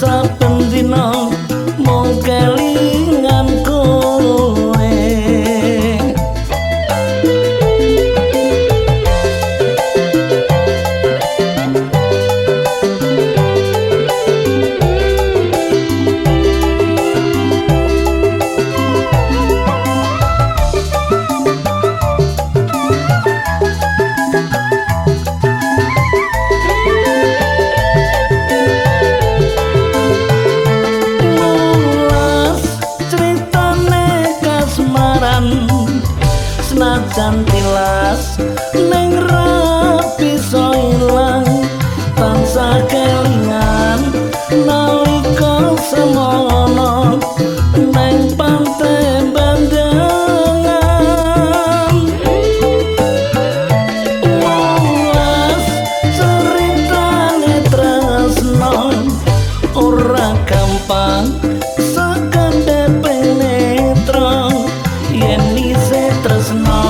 saben dina mung senajan tilas ning rapi so ilang tansah kelingan nalika semono neng pantai bandengan. Mulas ceritane tresno ora gampang sakande penetro yen ise tresno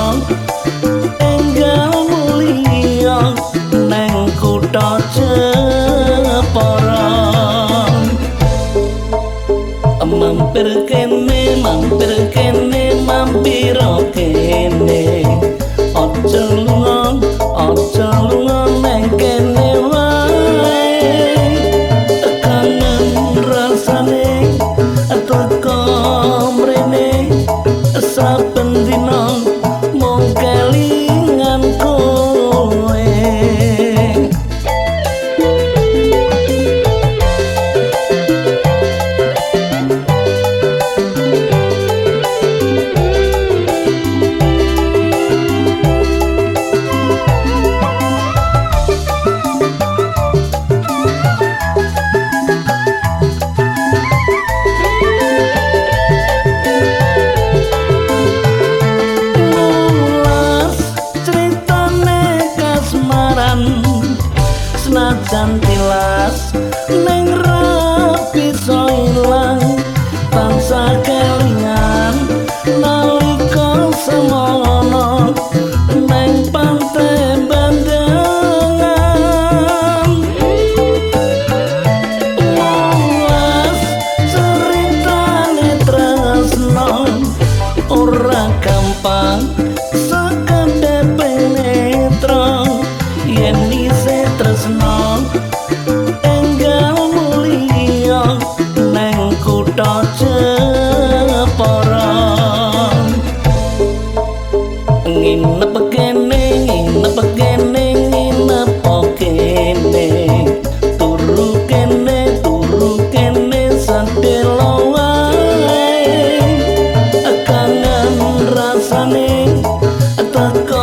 enggal mulia neng kutha Jepara. Mampir kene mampir kene mampir kene Yeah. Gampang sakande penetro yen ise tresno နေအတန်က